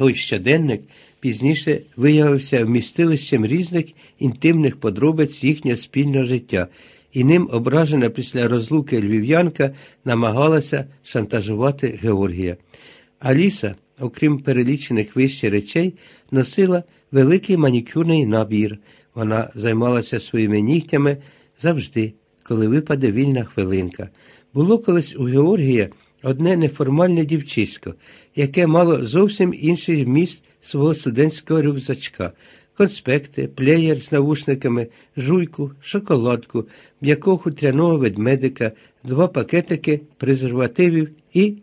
Той щоденник пізніше виявився вмістилищем різних інтимних подробиць їхнього спільного життя, і ним ображена після розлуки львів'янка намагалася шантажувати Георгія. Аліса, окрім перелічених вище речей, носила великий манікюрний набір. Вона займалася своїми нігтями завжди, коли випаде вільна хвилинка. Було колись у Георгія одне неформальне дівчисько, яке мало зовсім інший вміст свого студентського рюкзачка, конспекти, плеєр з навушниками, жуйку, шоколадку, м'якого хутряного ведмедика, два пакетики презервативів і,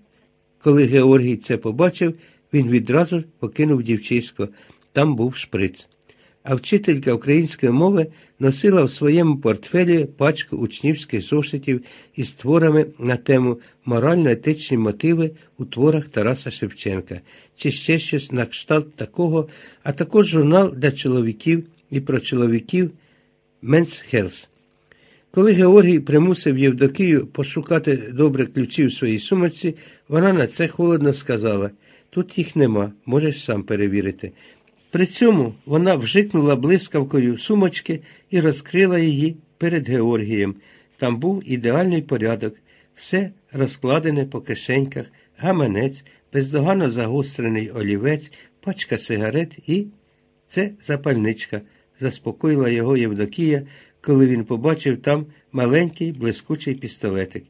коли Георгій це побачив, він відразу покинув дівчисько. Там був шприц а вчителька української мови носила в своєму портфелі пачку учнівських зошитів із творами на тему морально-етичні мотиви у творах Тараса Шевченка, чи ще щось на кшталт такого, а також журнал для чоловіків і про чоловіків Men's Health. Коли Георгій примусив Євдокію пошукати добре ключі в своїй сумочці, вона на це холодно сказала тут їх нема, можеш сам перевірити. При цьому вона вжикнула блискавкою сумочки і розкрила її перед Георгієм. Там був ідеальний порядок, все розкладене по кишеньках, гаманець, бездоганно загострений олівець, пачка сигарет і це запальничка, заспокоїла його Євдокія, коли він побачив там маленький блискучий пістолетик.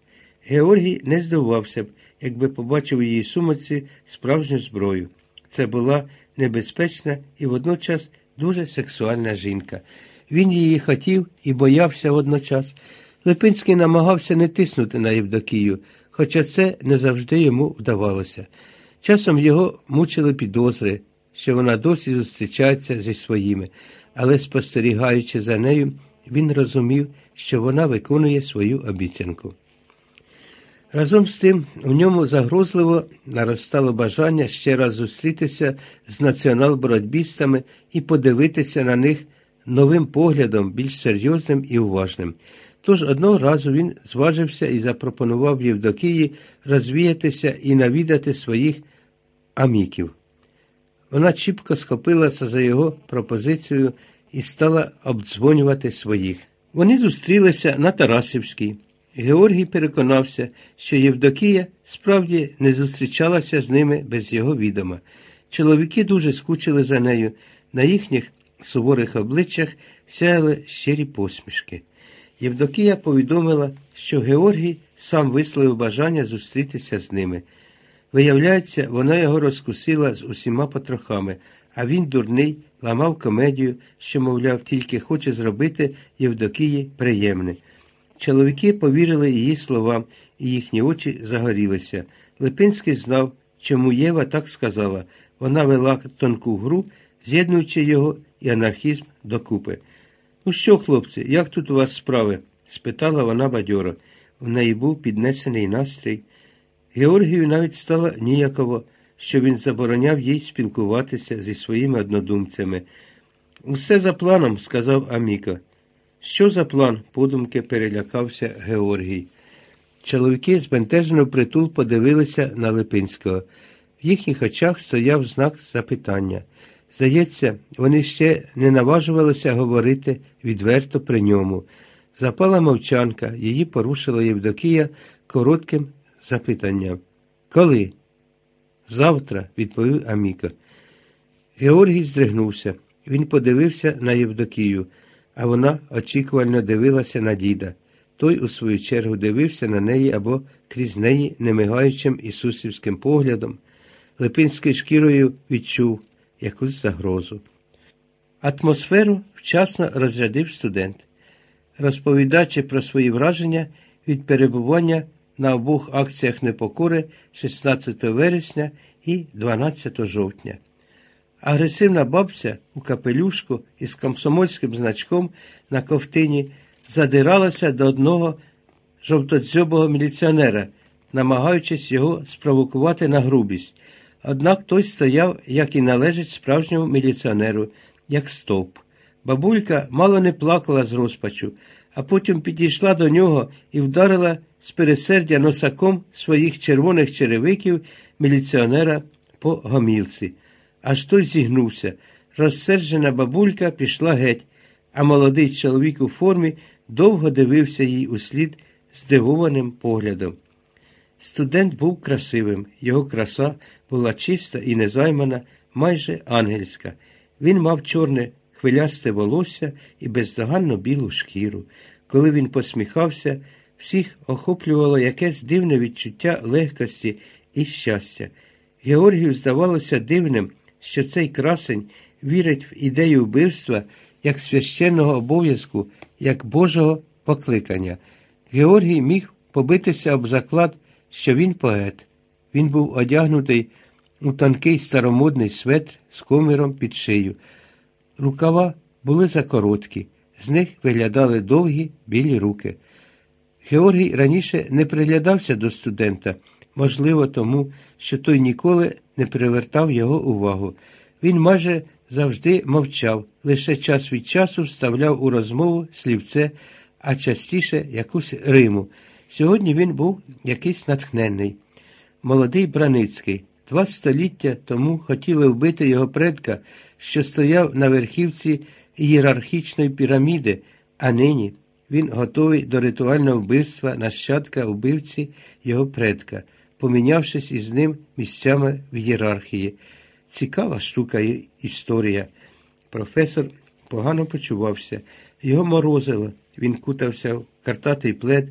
Георгій не здивувався б, якби побачив у її сумочці справжню зброю. Це була небезпечна і водночас дуже сексуальна жінка. Він її хотів і боявся водночас. Липинський намагався не тиснути на Євдокію, хоча це не завжди йому вдавалося. Часом його мучили підозри, що вона досі зустрічається зі своїми, але, спостерігаючи за нею, він розумів, що вона виконує свою обіцянку. Разом з тим у ньому загрозливо наростало бажання ще раз зустрітися з націонал-боротьбістами і подивитися на них новим поглядом, більш серйозним і уважним. Тож одного разу він зважився і запропонував Євдокії розвіятися і навідати своїх аміків. Вона чіпко схопилася за його пропозицію і стала обдзвонювати своїх. Вони зустрілися на Тарасівській. Георгій переконався, що Євдокія справді не зустрічалася з ними без його відома. Чоловіки дуже скучили за нею, на їхніх суворих обличчях сяяли щирі посмішки. Євдокія повідомила, що Георгій сам висловив бажання зустрітися з ними. Виявляється, вона його розкусила з усіма потрохами, а він, дурний, ламав комедію, що, мовляв, тільки хоче зробити Євдокії приємне. Чоловіки повірили її словам, і їхні очі загорілися. Липинський знав, чому Єва так сказала. Вона вела тонку гру, з'єднуючи його і анархізм докупи. Ну що, хлопці, як тут у вас справи? спитала вона бадьоро. В неї був піднесений настрій. Георгію навіть стало ніяково, що він забороняв їй спілкуватися зі своїми однодумцями. Усе за планом, сказав Аміка. Що за план? подумки перелякався Георгій. Чоловіки збентежено притул подивилися на Липинського. В їхніх очах стояв знак запитання. Здається, вони ще не наважувалися говорити відверто при ньому. Запала мовчанка, її порушила Євдокія коротким запитанням. Коли? Завтра, відповів Аміка. Георгій здригнувся. Він подивився на Євдокію а вона очікувально дивилася на діда. Той, у свою чергу, дивився на неї або крізь неї немигаючим ісусівським поглядом. Липинський шкірою відчув якусь загрозу. Атмосферу вчасно розрядив студент, розповідаючи про свої враження від перебування на обох акціях непокори 16 вересня і 12 жовтня. Агресивна бабця у капелюшку із комсомольським значком на ковтині задиралася до одного жовтодзьобого міліціонера, намагаючись його спровокувати на грубість. Однак той стояв, як і належить справжньому міліціонеру, як стовп. Бабулька мало не плакала з розпачу, а потім підійшла до нього і вдарила з пересердя носаком своїх червоних черевиків міліціонера по гомілці аж той зігнувся. Розсерджена бабулька пішла геть, а молодий чоловік у формі довго дивився їй услід здивованим поглядом. Студент був красивим, його краса була чиста і незаймана, майже ангельська. Він мав чорне хвилясте волосся і бездоганно білу шкіру. Коли він посміхався, всіх охоплювало якесь дивне відчуття легкості і щастя. Георгію здавалося дивним, що цей красень вірить в ідею вбивства як священного обов'язку, як Божого покликання. Георгій міг побитися об заклад, що він поет. Він був одягнутий у тонкий старомодний светр з коміром під шию. Рукава були закороткі, з них виглядали довгі білі руки. Георгій раніше не приглядався до студента, можливо, тому, що той ніколи не привертав його увагу. Він майже завжди мовчав, лише час від часу вставляв у розмову слівце, а частіше якусь риму. Сьогодні він був якийсь натхненний. Молодий Браницький. Два століття тому хотіли вбити його предка, що стояв на верхівці ієрархічної піраміди, а нині він готовий до ритуального вбивства нащадка вбивці його предка, помінявшись із ним місцями в ієрархії. Цікава штука історія. Професор погано почувався, його морозило, він кутався в картатий плед,